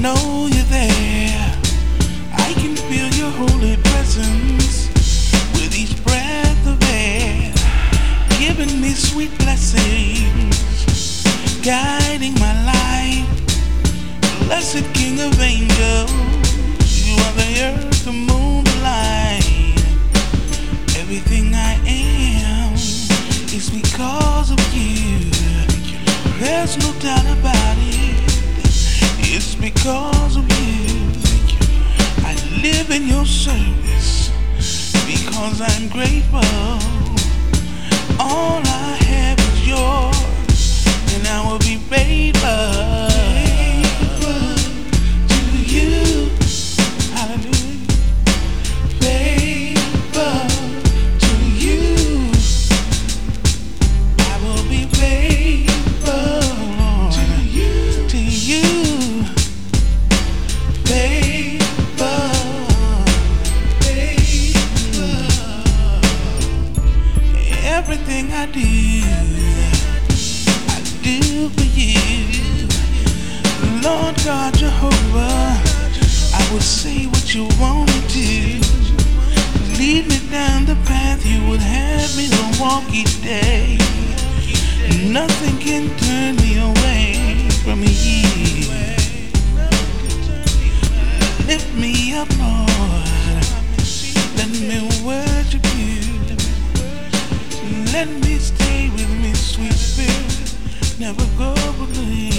know you're there. I can feel your holy presence with each breath of air, giving me sweet blessings, guiding my life. Blessed King of angels, you are the earth, the moon, the light. Everything I am is because of you. There's no doubt about because of you. I live in your service because I'm grateful. Everything I do, I do for you. Lord God Jehovah, I will say what you want me to. Lead me down the path you would have me to walk each day. Nothing can turn me away from you. Lift me up, Lord. Let me stay with me, sweet spirit. Never go away.